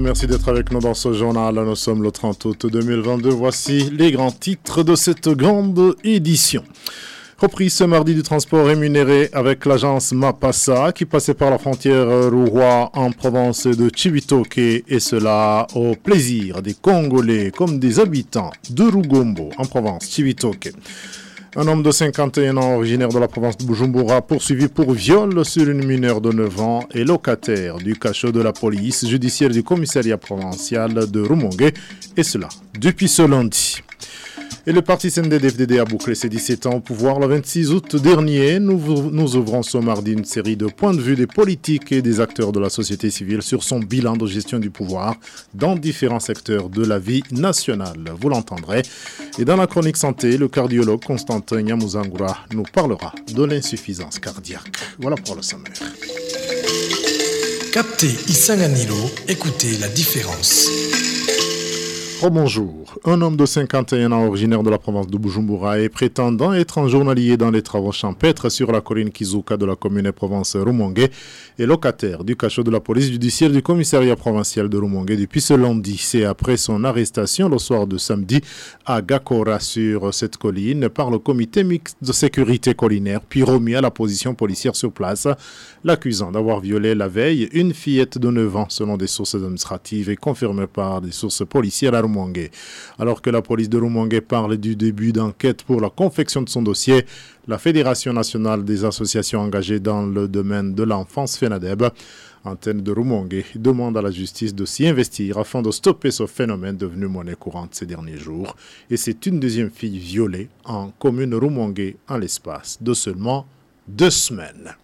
merci d'être avec nous dans ce journal. Nous sommes le 30 août 2022. Voici les grands titres de cette grande édition. Repris ce mardi du transport rémunéré avec l'agence Mapassa qui passait par la frontière rourois en province de Chibitoke et cela au plaisir des Congolais comme des habitants de Rugombo en province Chibitoke. Un homme de 51 ans originaire de la province de Bujumbura poursuivi pour viol sur une mineure de 9 ans et locataire du cachot de la police judiciaire du commissariat provincial de Rumongue et cela depuis ce lundi. Et le parti CNDD-FDD a bouclé ses 17 ans au pouvoir le 26 août dernier. Nous, ouvrons ce mardi une série de points de vue des politiques et des acteurs de la société civile sur son bilan de gestion du pouvoir dans différents secteurs de la vie nationale. Vous l'entendrez. Et dans la chronique santé, le cardiologue Constantin Nyamuzangura nous parlera de l'insuffisance cardiaque. Voilà pour le sommaire. Captez Isanganilo, écoutez la différence. Oh bonjour. Un homme de 51 ans originaire de la province de Bujumbura et prétendant être un journalier dans les travaux champêtres sur la colline Kizuka de la commune et province Rumongue est locataire du cachot de la police judiciaire du commissariat provincial de Rumongue depuis ce lundi. C'est après son arrestation le soir de samedi à Gakora sur cette colline par le comité mixte de sécurité collinaire puis remis à la position policière sur place, l'accusant d'avoir violé la veille une fillette de 9 ans selon des sources administratives et confirmées par des sources policières Alors que la police de Rumongue parle du début d'enquête pour la confection de son dossier, la Fédération nationale des associations engagées dans le domaine de l'enfance FENADEB, antenne de Rumongue, demande à la justice de s'y investir afin de stopper ce phénomène devenu monnaie courante ces derniers jours. Et c'est une deuxième fille violée en commune Rumongue en l'espace de seulement deux semaines.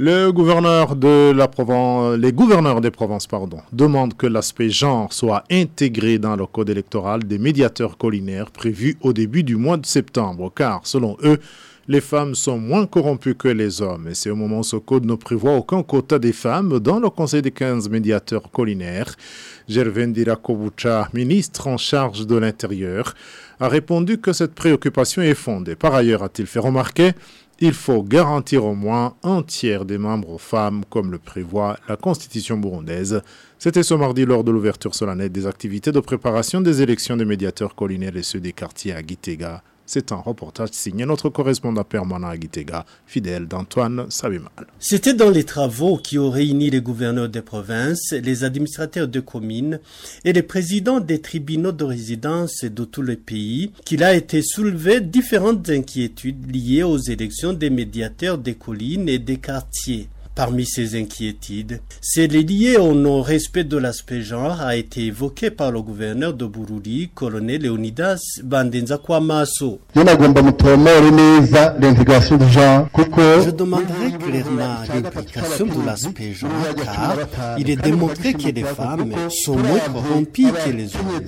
Le gouverneur de la Provence, les gouverneurs des provinces demandent que l'aspect genre soit intégré dans le code électoral des médiateurs collinaires prévu au début du mois de septembre, car selon eux, les femmes sont moins corrompues que les hommes. Et c'est au moment où ce code ne prévoit aucun quota des femmes dans le Conseil des 15 médiateurs collinaires. Gervin Dirakobucha, ministre en charge de l'Intérieur, a répondu que cette préoccupation est fondée. Par ailleurs, a-t-il fait remarquer, il faut garantir au moins un tiers des membres aux femmes, comme le prévoit la Constitution burundaise. C'était ce mardi lors de l'ouverture solennelle des activités de préparation des élections des médiateurs collinaires et ceux des quartiers à Gitega. C'est un reportage signé notre correspondant permanent à Gitega, fidèle d'Antoine Sabimal. C'était dans les travaux qui ont réuni les gouverneurs des provinces, les administrateurs de communes et les présidents des tribunaux de résidence de tout le pays qu'il a été soulevé différentes inquiétudes liées aux élections des médiateurs des collines et des quartiers. Parmi ces inquiétudes, celle liée au non-respect de l'aspect genre a été évoquée par le gouverneur de Bururi, colonel Leonidas Bandenza Kwamaso. Je demanderai clairement l'implication de l'aspect genre car il est démontré que les femmes sont moins corrompues que les hommes.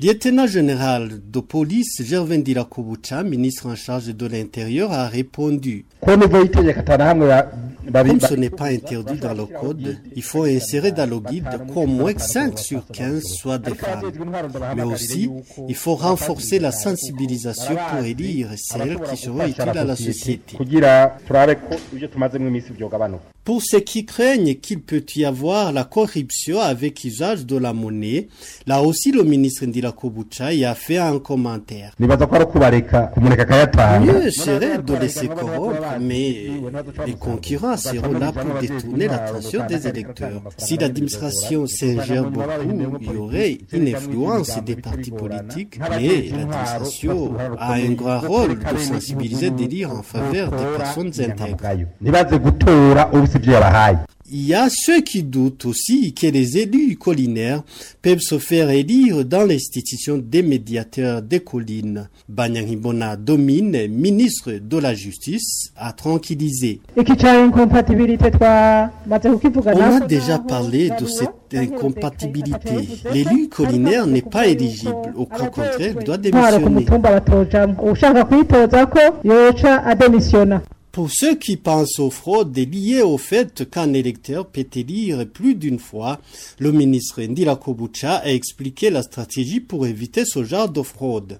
Lieutenant général de police Gervin Dirakobucha, ministre en charge de l'Intérieur, a répondu comme ce n'est pas interdit dans le code, il faut insérer dans le guide qu'au moins 5 sur 15 soient des femmes. Mais aussi, il faut renforcer la sensibilisation pour élire celles qui seront utiles à la société. Pour ceux qui craignent qu'il peut y avoir la corruption avec usage de la monnaie, là aussi le ministre Ndila Kobucha y a fait un commentaire. Mieux serait de laisser corrompre, mais les concurrents seront là pour détourner l'attention des électeurs. Si l'administration s'ingère beaucoup, il y aurait une influence des partis politiques, mais l'administration a un grand rôle de sensibiliser des lire en faveur des personnes intègres. Il y a ceux qui doutent aussi que les élus collinaires peuvent se faire élire dans l'institution des médiateurs des collines. Banyangibona Domine, ministre de la Justice, a tranquillisé. On a déjà parlé de cette incompatibilité. L'élu collinaire n'est pas éligible. Au cas contraire, il doit démissionner. Pour ceux qui pensent aux fraudes liées au fait qu'un électeur peut élire plus d'une fois, le ministre Ndira Kobucha a expliqué la stratégie pour éviter ce genre de fraude.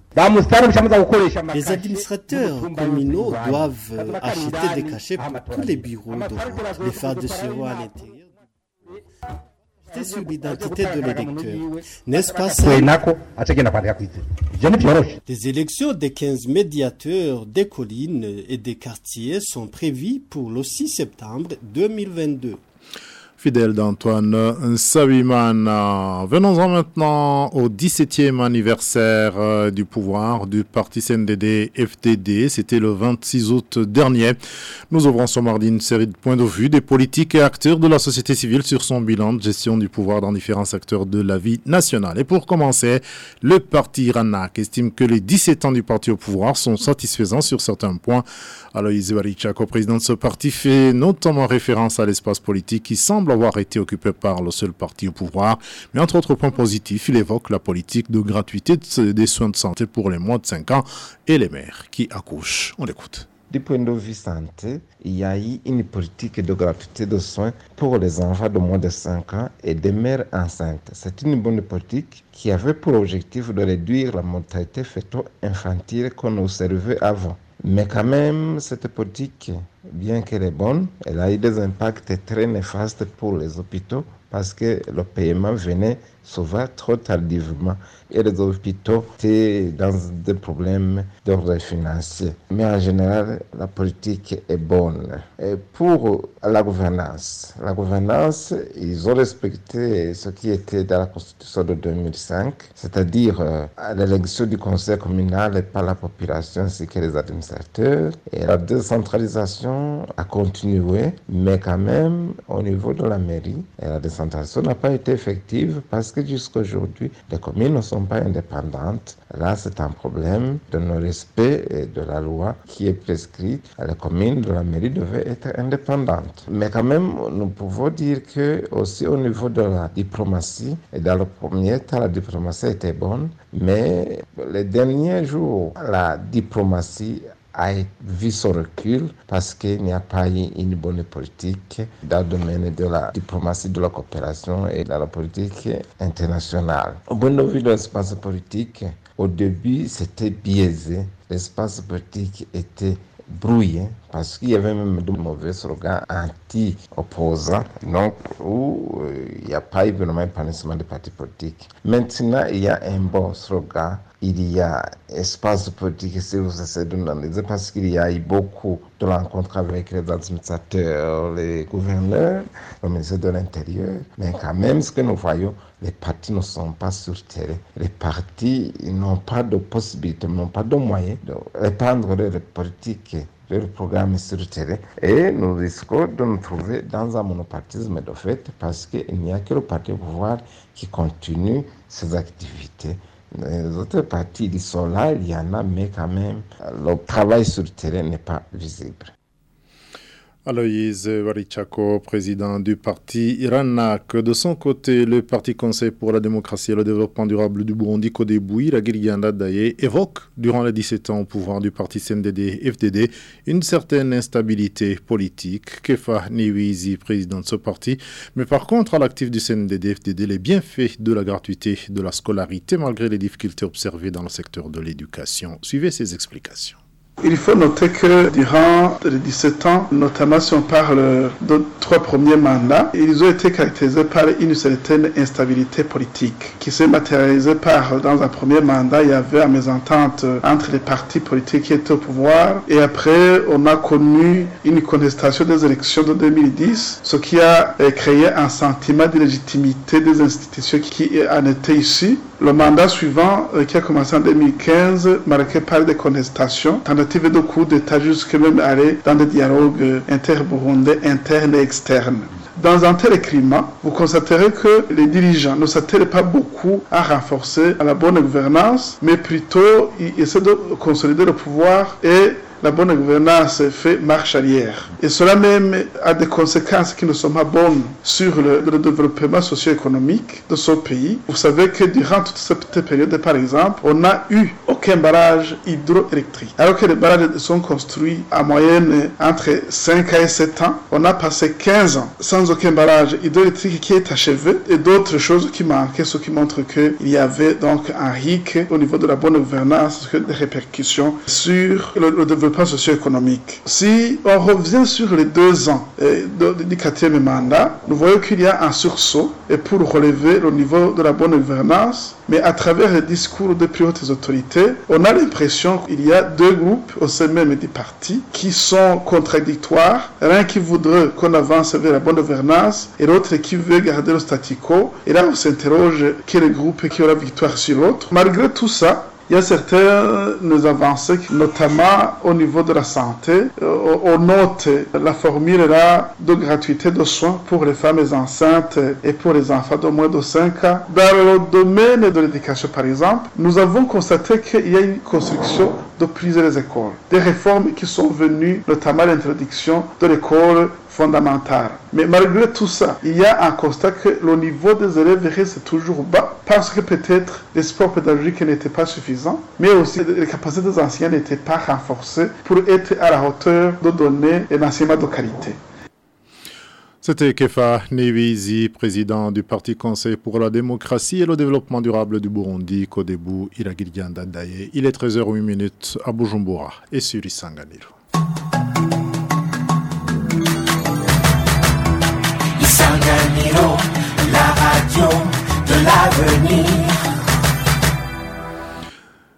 Les administrateurs communaux doivent acheter des cachets pour tous les bureaux de vote. Les phares de à l'intérieur sur l'identité de l'électeur. N'est-ce pas ça? Des élections des 15 médiateurs des collines et des quartiers sont prévues pour le 6 septembre 2022 fidèle d'Antoine Saviman. Venons-en maintenant au 17e anniversaire euh, du pouvoir du parti CNDD-FTD. C'était le 26 août dernier. Nous ouvrons ce mardi une série de points de vue des politiques et acteurs de la société civile sur son bilan de gestion du pouvoir dans différents secteurs de la vie nationale. Et pour commencer, le parti RANAC estime que les 17 ans du parti au pouvoir sont satisfaisants sur certains points. Aloïs Barichak, président de ce parti, fait notamment référence à l'espace politique qui semble avoir été occupé par le seul parti au pouvoir. Mais entre autres points positifs, il évoque la politique de gratuité des soins de santé pour les moins de 5 ans et les mères qui accouchent. On l'écoute. Du point de vue santé, il y a eu une politique de gratuité de soins pour les enfants de moins de 5 ans et des mères enceintes. C'est une bonne politique qui avait pour objectif de réduire la mortalité fœto-infantile qu'on observait avant. Mais quand même, cette politique, bien qu'elle est bonne, elle a eu des impacts très néfastes pour les hôpitaux parce que le paiement venait souvent trop tardivement et les hôpitaux étaient dans des problèmes d'ordre financier. Mais en général, la politique est bonne. Et pour la gouvernance, la gouvernance, ils ont respecté ce qui était dans la Constitution de 2005, c'est-à-dire euh, l'élection du conseil communal par la population ainsi que les administrateurs. Et la décentralisation a continué, mais quand même, au niveau de la mairie, n'a pas été effective parce que jusqu'à aujourd'hui, les communes ne sont pas indépendantes. Là, c'est un problème de non-respect de la loi qui est prescrite. Les communes de la mairie devaient être indépendantes. Mais quand même, nous pouvons dire que aussi au niveau de la diplomatie, et dans le premier temps, la diplomatie était bonne, mais les derniers jours, la diplomatie a vu son recul parce qu'il n'y a pas eu une bonne politique dans le domaine de la diplomatie, de la coopération et dans la politique internationale. Au de vue de l'espace politique, au début, c'était biaisé. L'espace politique était brouillé parce qu'il y avait même de mauvais slogans anti-opposants, donc où euh, il n'y a pas eu vraiment épanouissement des partis politiques. Maintenant, il y a un bon slogan il y a espace politique si vous essayez d'analyser parce qu'il y a eu beaucoup de rencontres avec les administrateurs, les gouverneurs, le ministère de l'Intérieur. Mais quand même, ce que nous voyons, les partis ne sont pas sur terrain. Les partis n'ont pas de possibilité, n'ont pas de moyens de répandre leur politique leur programme sur terrain et nous risquons de nous trouver dans un monopartisme de fait parce qu'il n'y a que le parti au pouvoir qui continue ses activités les autres partis, ils sont là, il y en a, mais quand même, le travail sur le terrain n'est pas visible. Aloïse Varichako, président du parti Iranak. De son côté, le Parti Conseil pour la démocratie et le développement durable du Burundi, Kodeboui, la Gilganda Daye, évoque, durant les 17 ans au pouvoir du parti CNDD-FDD, une certaine instabilité politique. Kefa Niwizi, président de ce parti, mais par contre, à l'actif du CNDD-FDD, les bienfaits de la gratuité de la scolarité, malgré les difficultés observées dans le secteur de l'éducation. Suivez ses explications. Il faut noter que durant les 17 ans, notamment si on parle de trois premiers mandats, ils ont été caractérisés par une certaine instabilité politique qui s'est matérialisée par, dans un premier mandat, il y avait une mésentente entre les partis politiques qui étaient au pouvoir et après, on a connu une contestation des élections de 2010, ce qui a créé un sentiment de légitimité des institutions qui en étaient ici. Le mandat suivant, euh, qui a commencé en 2015, marqué par des contestations, tentatives de coup d'État jusqu'à même aller dans des dialogues inter-burundais, internes et externes. Dans un tel climat, vous constaterez que les dirigeants ne s'attellent pas beaucoup à renforcer la bonne gouvernance, mais plutôt ils essaient de consolider le pouvoir et la bonne gouvernance fait marche arrière. Et cela même a des conséquences qui ne sont pas bonnes sur le, développement socio-économique de ce pays. Vous savez que durant toute cette période, par exemple, on n'a eu aucun barrage hydroélectrique. Alors que les barrages sont construits en moyenne entre 5 et 7 ans, on a passé 15 ans sans aucun barrage hydroélectrique qui est achevé et d'autres choses qui manquaient, ce qui montre qu'il y avait donc un hic au niveau de la bonne gouvernance, des répercussions sur le, développement socio-économique. Si on revient sur les deux ans du quatrième mandat, nous voyons qu'il y a un sursaut et pour relever le niveau de la bonne gouvernance, mais à travers les discours des plus hautes autorités, on a l'impression qu'il y a deux groupes au sein même des partis qui sont contradictoires. L'un qui voudrait qu'on avance vers la bonne gouvernance et l'autre qui veut garder le statu quo. Et là, on s'interroge quel groupe qui aura victoire sur l'autre. Malgré tout ça, il y a certaines avancées, notamment au niveau de la santé. Euh, on note la formule là de gratuité de soins pour les femmes enceintes et pour les enfants de moins de 5 ans. Dans le domaine de l'éducation, par exemple, nous avons constaté qu'il y a une construction de plusieurs écoles. Des réformes qui sont venues, notamment l'introduction de l'école fondamentale. Mais malgré tout ça, il y a un constat que le niveau des élèves reste toujours bas parce que peut-être l'espoir pédagogique n'était pas suffisant, mais aussi les capacités des enseignants n'étaient pas renforcées pour être à la hauteur de donner un enseignement de qualité. C'était Kefa Nevizi, président du Parti Conseil pour la démocratie et le développement durable du Burundi, Kodebu Iragirianda Daye. Il est 13h08 à Bujumbura et sur Isanganiro. La radio de l'avenir.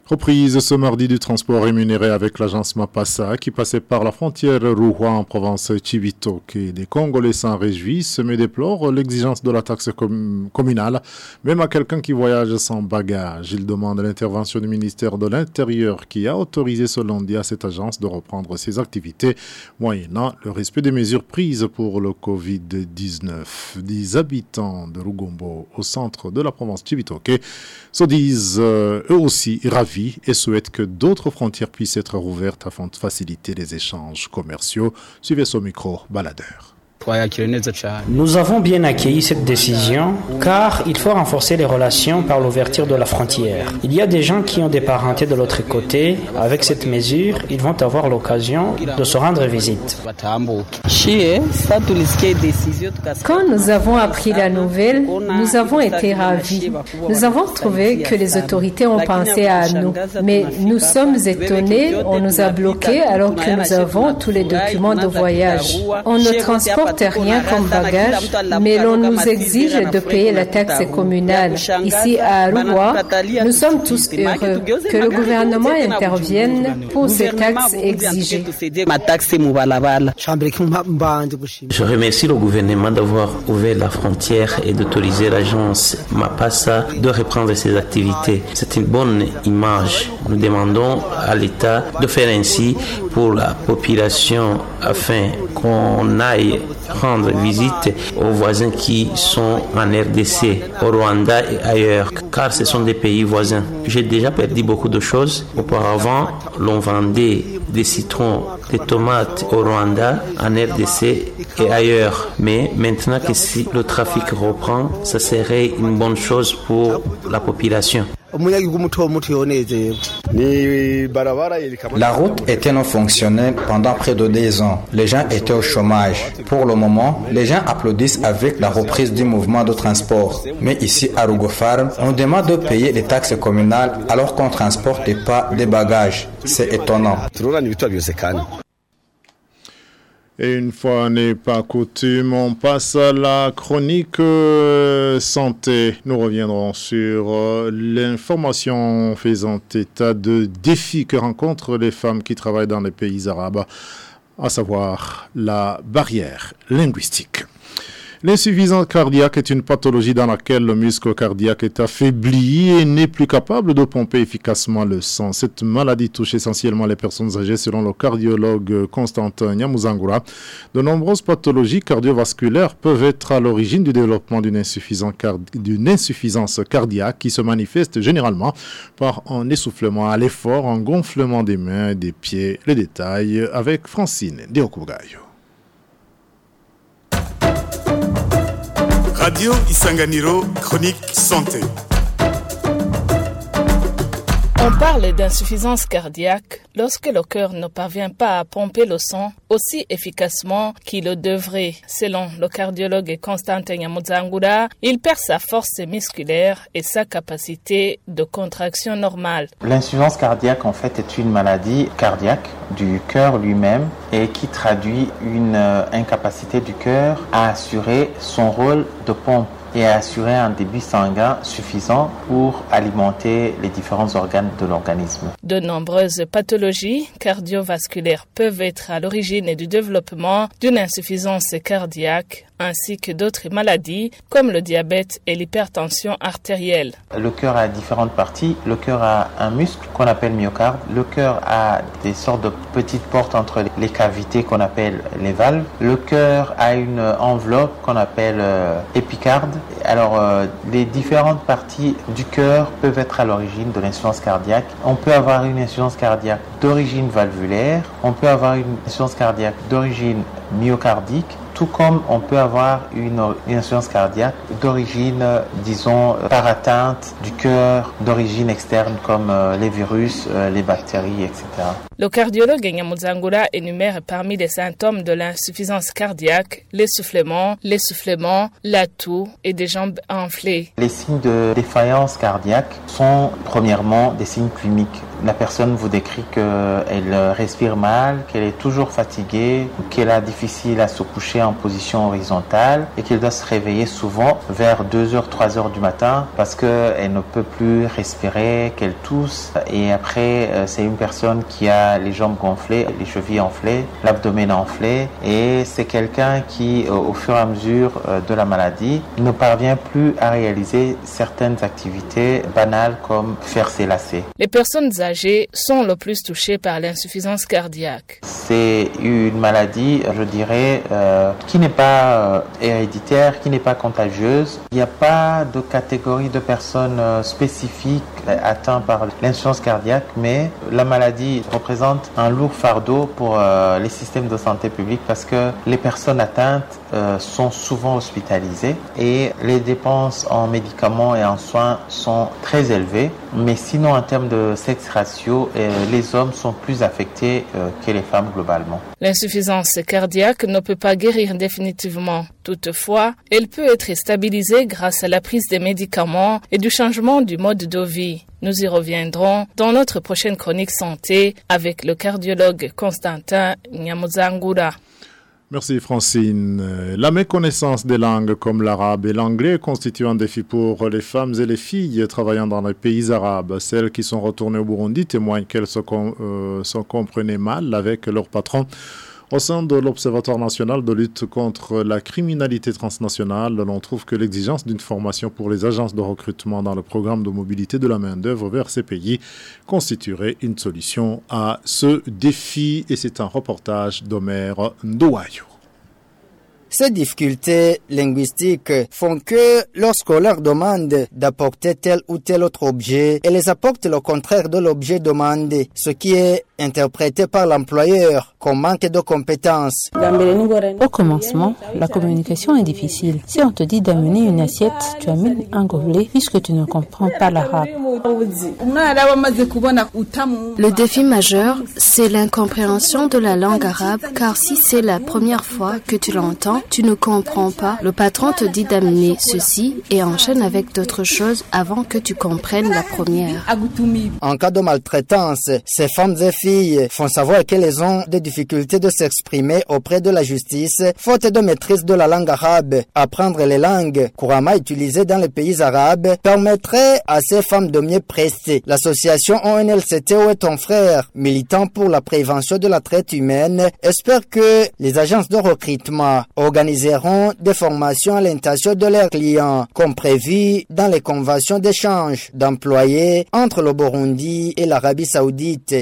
Reprise ce mardi du transport rémunéré avec l'agence Mapassa qui passait par la frontière Rouhua en province Chivitoke. Les Congolais s'en réjouissent mais déplorent l'exigence de la taxe communale, même à quelqu'un qui voyage sans bagage. Ils demandent l'intervention du ministère de l'Intérieur qui a autorisé ce lundi à cette agence de reprendre ses activités, moyennant le respect des mesures prises pour le Covid-19. Des habitants de Rugombo au centre de la province Chivitoke se disent euh, eux aussi ravis et souhaite que d'autres frontières puissent être rouvertes afin de faciliter les échanges commerciaux. Suivez ce micro, baladeur. Nous avons bien accueilli cette décision car il faut renforcer les relations par l'ouverture de la frontière. Il y a des gens qui ont des parentés de l'autre côté. Avec cette mesure, ils vont avoir l'occasion de se rendre visite. Quand nous avons appris la nouvelle, nous avons été ravis. Nous avons trouvé que les autorités ont pensé à nous. Mais nous sommes étonnés, on nous a bloqués alors que nous avons tous les documents de voyage. On ne transporte rien comme bagage, mais l'on nous exige de payer la taxe communale. Ici à Aruwa, nous sommes tous heureux que le gouvernement intervienne pour ces taxes exigées. Je remercie le gouvernement d'avoir ouvert la frontière et d'autoriser l'agence Mapassa de reprendre ses activités. C'est une bonne image. Nous demandons à l'État de faire ainsi pour la population afin qu'on aille rendre visite aux voisins qui sont en RDC, au Rwanda et ailleurs, car ce sont des pays voisins. J'ai déjà perdu beaucoup de choses. Auparavant, l'on vendait des citrons, des tomates au Rwanda, en RDC et ailleurs. Mais maintenant que si le trafic reprend, ça serait une bonne chose pour la population. La route était non fonctionnelle pendant près de 10 ans. Les gens étaient au chômage. Pour le moment, les gens applaudissent avec la reprise du mouvement de transport. Mais ici à Rugofarm, on demande de payer les taxes communales alors qu'on ne transporte pas des bagages. C'est étonnant. Et une fois n'est pas coutume, on passe à la chronique euh, santé. Nous reviendrons sur euh, l'information faisant état de défis que rencontrent les femmes qui travaillent dans les pays arabes, à savoir la barrière linguistique. L'insuffisance cardiaque est une pathologie dans laquelle le muscle cardiaque est affaibli et n'est plus capable de pomper efficacement le sang. Cette maladie touche essentiellement les personnes âgées selon le cardiologue Constantin Nyamuzangura. De nombreuses pathologies cardiovasculaires peuvent être à l'origine du développement d'une insuffisance, cardiaque qui se manifeste généralement par un essoufflement à l'effort, un gonflement des mains et des pieds. Les détails avec Francine Deokugayo. Radio Isanganiro, chronique santé. On parle d'insuffisance cardiaque lorsque le cœur ne parvient pas à pomper le sang aussi efficacement qu'il le devrait. Selon le cardiologue Constantin Nyamuzangura, il perd sa force musculaire et sa capacité de contraction normale. L'insuffisance cardiaque en fait est une maladie cardiaque du cœur lui-même et qui traduit une euh, incapacité du cœur à assurer son rôle de pompe et à assurer un débit sanguin suffisant pour alimenter les différents organes de l'organisme. De nombreuses pathologies cardiovasculaires peuvent être à l'origine du développement d'une insuffisance cardiaque ainsi que d'autres maladies comme le diabète et l'hypertension artérielle. Le cœur a différentes parties. Le cœur a un muscle qu'on appelle myocarde. Le cœur a des sortes de petites portes entre les cavités qu'on appelle les valves. Le cœur a une enveloppe qu'on appelle euh, épicarde. Alors, euh, les différentes parties du cœur peuvent être à l'origine de l'insuffisance cardiaque. On peut avoir une insuffisance cardiaque d'origine valvulaire. On peut avoir une insuffisance cardiaque d'origine myocardique tout comme on peut avoir une, insuffisance cardiaque d'origine, disons, par atteinte du cœur, d'origine externe comme euh, les virus, euh, les bactéries, etc. Le cardiologue Nyamuzangura énumère parmi les symptômes de l'insuffisance cardiaque l'essoufflement, l'essoufflement, la toux et des jambes enflées. Les signes de défaillance cardiaque sont premièrement des signes cliniques. La personne vous décrit qu'elle respire mal, qu'elle est toujours fatiguée, qu'elle a difficile à se coucher en position horizontale et qu'elle doit se réveiller souvent vers 2h, 3h du matin parce qu'elle ne peut plus respirer, qu'elle tousse. Et après, euh, c'est une personne qui a les jambes gonflées, les chevilles enflées, l'abdomen enflé. Et c'est quelqu'un qui, au fur et à mesure euh, de la maladie, ne parvient plus à réaliser certaines activités banales comme faire ses lacets. Les personnes âgées sont le plus touchées par l'insuffisance cardiaque. C'est une maladie, je dirais, euh, qui n'est pas euh, héréditaire, qui n'est pas contagieuse. Il n'y a pas de catégorie de personnes spécifiques atteintes par l'insuffisance cardiaque, mais la maladie représente un lourd fardeau pour euh, les systèmes de santé publique parce que les personnes atteintes euh, sont souvent hospitalisées et les dépenses en médicaments et en soins sont très élevées. Mais sinon, en termes de sexe ratio, euh, les hommes sont plus affectés que les femmes globalement. L'insuffisance cardiaque ne peut pas guérir définitivement. Toutefois, elle peut être stabilisée grâce à la prise des médicaments et du changement du mode de vie. Nous y reviendrons dans notre prochaine chronique santé avec le cardiologue Constantin Nyamuzangura. Merci Francine. La méconnaissance des langues comme l'arabe et l'anglais constitue un défi pour les femmes et les filles travaillant dans les pays arabes. Celles qui sont retournées au Burundi témoignent qu'elles se, euh, comprenaient mal avec leur patron au sein de l'Observatoire national de lutte contre la criminalité transnationale, l'on trouve que l'exigence d'une formation pour les agences de recrutement dans le programme de mobilité de la main-d'œuvre vers ces pays constituerait une solution à ce défi. Et c'est un reportage d'Omer Ndouayo. Ces difficultés linguistiques font que lorsqu'on leur demande d'apporter tel ou tel autre objet, elles apportent le contraire de l'objet demandé, ce qui est interprété par l'employeur comme manque de compétences. Au commencement, la communication est difficile. Si on te dit d'amener une assiette, tu amènes un gobelet puisque tu ne comprends pas l'arabe. Le défi majeur, c'est l'incompréhension de la langue arabe car si c'est la première fois que tu l'entends, tu ne comprends pas. Le patron te dit d'amener ceci et enchaîne avec d'autres choses avant que tu comprennes la première. En cas de maltraitance, ces femmes et filles font savoir qu'elles ont des difficultés de s'exprimer auprès de la justice, faute de maîtrise de la langue arabe. Apprendre les langues couramment utilisées dans les pays arabes permettrait à ces femmes de premier presté. L'association ONLCT Où est ton frère, militant pour la prévention de la traite humaine, espère que les agences de recrutement organiseront des formations à l'intention de leurs clients, comme prévu dans les conventions d'échange d'employés entre le Burundi et l'Arabie Saoudite.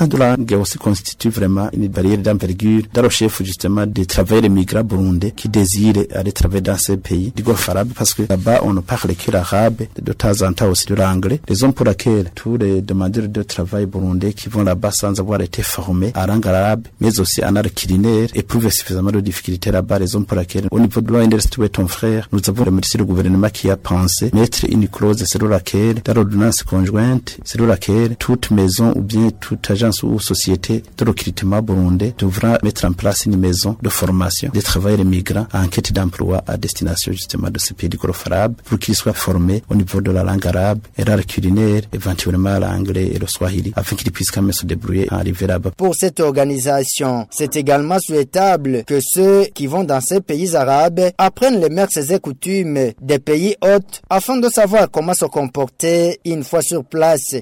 De la langue aussi constitue vraiment une barrière d'envergure dans le chef justement des travailleurs migrants burundais qui désirent aller travailler dans ces pays du Golfe arabe parce que là-bas on ne parle que l'arabe, de temps en temps aussi de l'anglais. Raison pour laquelle tous les demandeurs de travail burundais qui vont là-bas sans avoir été formés à langue arabe, mais aussi en art culinaire, éprouvent suffisamment de difficultés là-bas. Raison pour laquelle au niveau de où ton frère, nous avons remercié le gouvernement qui a pensé mettre une clause selon laquelle, dans l'ordonnance conjointe, selon laquelle toute maison ou bien toute agence ou société de recrutement burundais devra mettre en place une maison de formation des travailleurs migrants à enquête d'emploi à destination justement de ce pays du Golfe arabe pour qu'ils soient formés au niveau de la langue arabe et l'art culinaire, éventuellement l'anglais et le swahili, afin qu'ils puissent quand même se débrouiller à arriver là-bas. Pour cette organisation, c'est également souhaitable que ceux qui vont dans ces pays arabes apprennent les mœurs et coutumes des pays hôtes afin de savoir comment se comporter une fois sur place.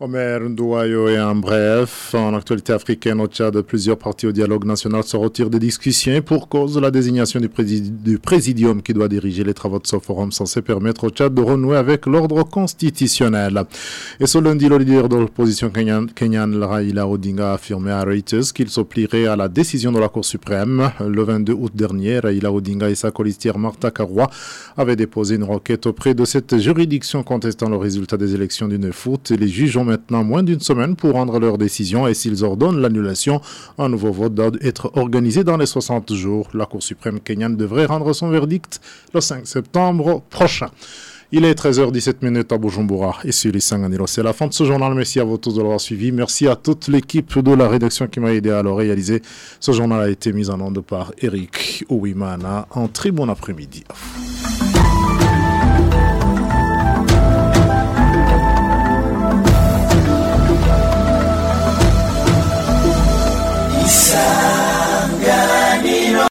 Omer Ndouayo et en bref, en actualité africaine au Tchad, plusieurs partis au dialogue national se retirent des discussions pour cause de la désignation du, présidium qui doit diriger les travaux de ce forum censé permettre au Tchad de renouer avec l'ordre constitutionnel. Et ce lundi, le leader de l'opposition kenyan, Raila Odinga, a affirmé à Reuters qu'il s'opplierait à la décision de la Cour suprême. Le 22 août dernier, Raila Odinga et sa colistière Martha Karoua avaient déposé une requête auprès de cette juridiction contestant le résultat des élections du 9 août. Les juges ont maintenant moins d'une semaine pour rendre leur décision et s'ils ordonnent l'annulation, un nouveau vote doit être organisé dans les 60 jours. La Cour suprême kenyane devrait rendre son verdict le 5 septembre prochain. Il est 13h17 à Bujumbura et sur les Sanganiro. C'est la fin de ce journal. Merci à vous tous de l'avoir suivi. Merci à toute l'équipe de la rédaction qui m'a aidé à le réaliser. Ce journal a été mis en onde par Eric Ouimana. Un très bon après-midi.